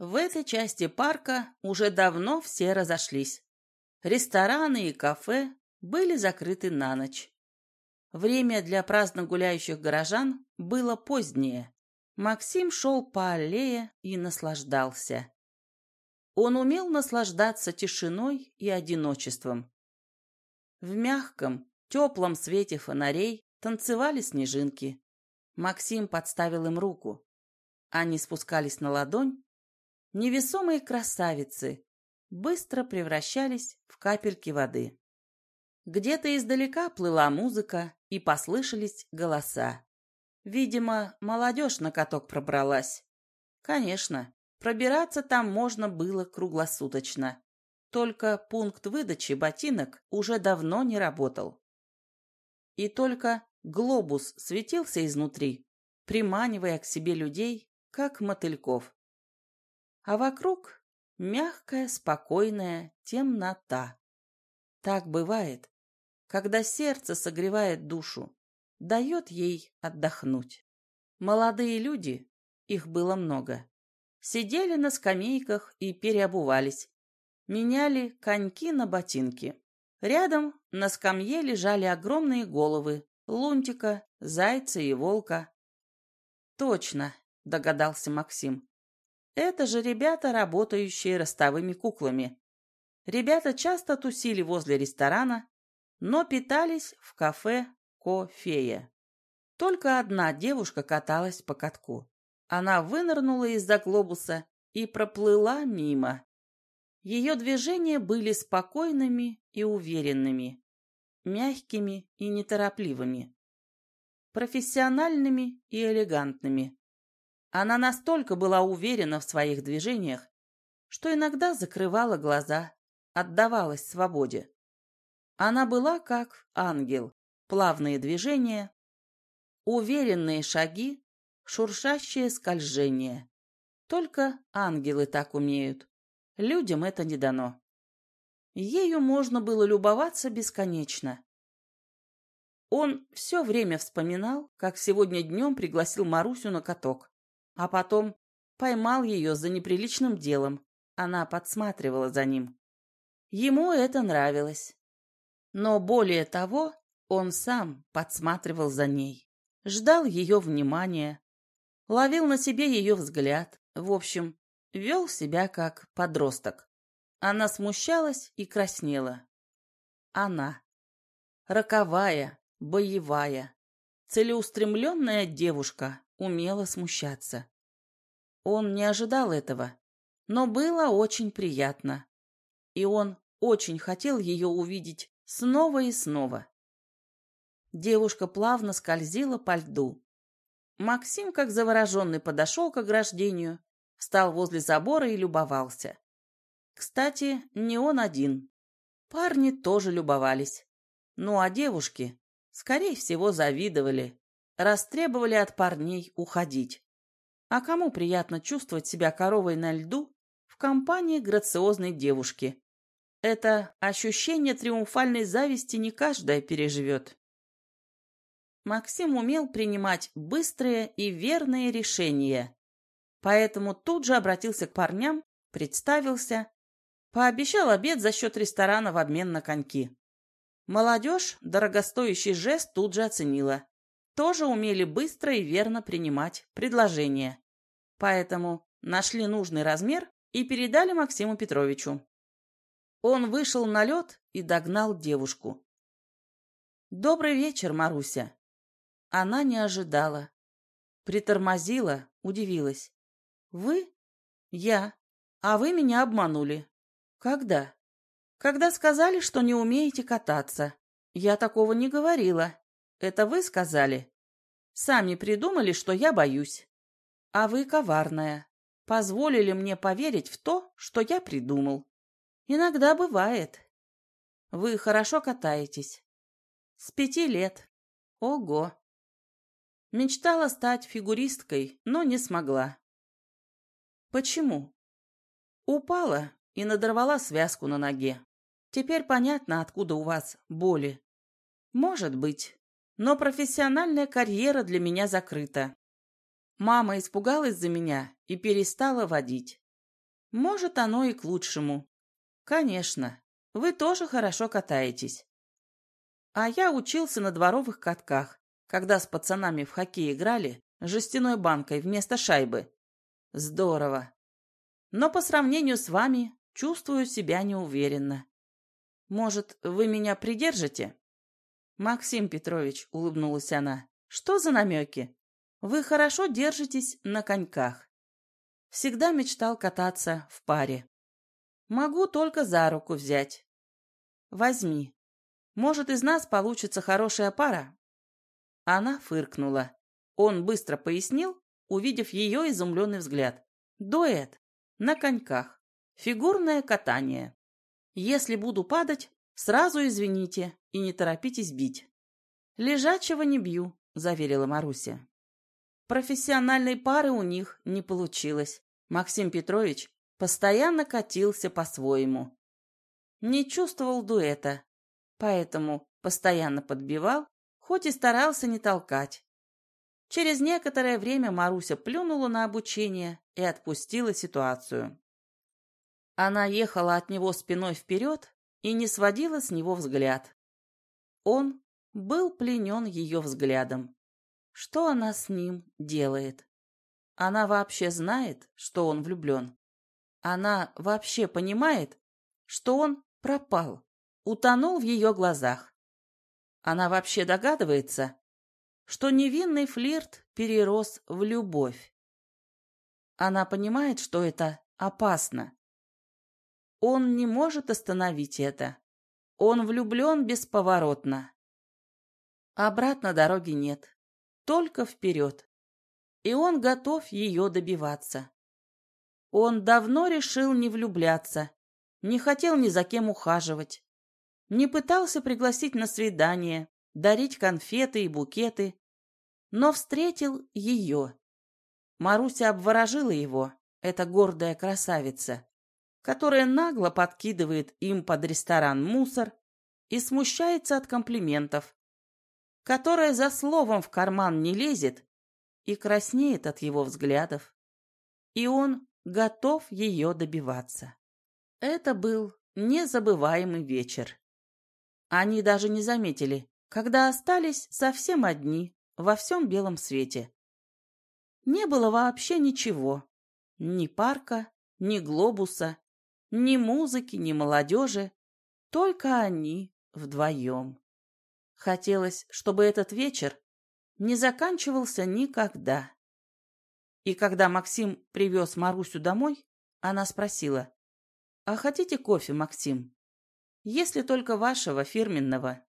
В этой части парка уже давно все разошлись. Рестораны и кафе были закрыты на ночь. Время для праздно гуляющих горожан было позднее. Максим шел по аллее и наслаждался. Он умел наслаждаться тишиной и одиночеством. В мягком, теплом свете фонарей танцевали снежинки. Максим подставил им руку. Они спускались на ладонь. Невесомые красавицы быстро превращались в капельки воды. Где-то издалека плыла музыка, и послышались голоса. Видимо, молодежь на каток пробралась. Конечно, пробираться там можно было круглосуточно. Только пункт выдачи ботинок уже давно не работал. И только глобус светился изнутри, приманивая к себе людей, как мотыльков. А вокруг мягкая, спокойная темнота. Так бывает, когда сердце согревает душу, дает ей отдохнуть. Молодые люди, их было много, сидели на скамейках и переобувались, меняли коньки на ботинки. Рядом на скамье лежали огромные головы лунтика, зайца и волка. «Точно», — догадался Максим. «Это же ребята, работающие ростовыми куклами. Ребята часто тусили возле ресторана, но питались в кафе «Кофея». Только одна девушка каталась по катку. Она вынырнула из-за глобуса и проплыла мимо. Ее движения были спокойными и уверенными, мягкими и неторопливыми, профессиональными и элегантными. Она настолько была уверена в своих движениях, что иногда закрывала глаза, отдавалась свободе. Она была как ангел. Плавные движения, уверенные шаги, шуршащее скольжение. Только ангелы так умеют. Людям это не дано. Ею можно было любоваться бесконечно. Он все время вспоминал, как сегодня днем пригласил Марусю на каток, а потом поймал ее за неприличным делом. Она подсматривала за ним. Ему это нравилось. Но более того, он сам подсматривал за ней, ждал ее внимания, ловил на себе ее взгляд, в общем, вел себя как подросток. Она смущалась и краснела. Она. Роковая, боевая, целеустремленная девушка умела смущаться. Он не ожидал этого, но было очень приятно. И он очень хотел ее увидеть Снова и снова. Девушка плавно скользила по льду. Максим, как завороженный, подошел к ограждению, встал возле забора и любовался. Кстати, не он один. Парни тоже любовались. Ну а девушки, скорее всего, завидовали, растребовали от парней уходить. А кому приятно чувствовать себя коровой на льду в компании грациозной девушки, это ощущение триумфальной зависти не каждая переживет. Максим умел принимать быстрые и верные решения, поэтому тут же обратился к парням, представился, пообещал обед за счет ресторана в обмен на коньки. Молодежь дорогостоящий жест тут же оценила. Тоже умели быстро и верно принимать предложения. Поэтому нашли нужный размер и передали Максиму Петровичу. Он вышел на лед и догнал девушку. «Добрый вечер, Маруся!» Она не ожидала. Притормозила, удивилась. «Вы?» «Я. А вы меня обманули». «Когда?» «Когда сказали, что не умеете кататься. Я такого не говорила. Это вы сказали?» «Сами придумали, что я боюсь. А вы коварная. Позволили мне поверить в то, что я придумал. Иногда бывает. Вы хорошо катаетесь. С пяти лет. Ого. Мечтала стать фигуристкой, но не смогла. Почему? Упала и надорвала связку на ноге. Теперь понятно, откуда у вас боли. Может быть, но профессиональная карьера для меня закрыта. Мама испугалась за меня и перестала водить. Может, оно и к лучшему. Конечно, вы тоже хорошо катаетесь. А я учился на дворовых катках, когда с пацанами в хоккей играли жестяной банкой вместо шайбы. Здорово. Но по сравнению с вами чувствую себя неуверенно. Может, вы меня придержите? Максим Петрович, улыбнулась она, что за намеки? Вы хорошо держитесь на коньках. Всегда мечтал кататься в паре. Могу только за руку взять. Возьми. Может, из нас получится хорошая пара?» Она фыркнула. Он быстро пояснил, увидев ее изумленный взгляд. «Дуэт. На коньках. Фигурное катание. Если буду падать, сразу извините и не торопитесь бить». «Лежачего не бью», — заверила Маруся. Профессиональной пары у них не получилось. Максим Петрович постоянно катился по-своему. Не чувствовал дуэта, поэтому постоянно подбивал, хоть и старался не толкать. Через некоторое время Маруся плюнула на обучение и отпустила ситуацию. Она ехала от него спиной вперед и не сводила с него взгляд. Он был пленен ее взглядом. Что она с ним делает? Она вообще знает, что он влюблен? Она вообще понимает, что он пропал? утонул в ее глазах. Она вообще догадывается, что невинный флирт перерос в любовь. Она понимает, что это опасно. Он не может остановить это. Он влюблен бесповоротно. Обратно дороги нет, только вперед. И он готов ее добиваться. Он давно решил не влюбляться, не хотел ни за кем ухаживать. Не пытался пригласить на свидание, дарить конфеты и букеты, но встретил ее. Маруся обворожила его, эта гордая красавица, которая нагло подкидывает им под ресторан мусор и смущается от комплиментов, которая за словом в карман не лезет и краснеет от его взглядов. И он готов ее добиваться. Это был незабываемый вечер. Они даже не заметили, когда остались совсем одни во всем белом свете. Не было вообще ничего. Ни парка, ни глобуса, ни музыки, ни молодежи. Только они вдвоем. Хотелось, чтобы этот вечер не заканчивался никогда. И когда Максим привез Марусю домой, она спросила, «А хотите кофе, Максим?» если только вашего фирменного.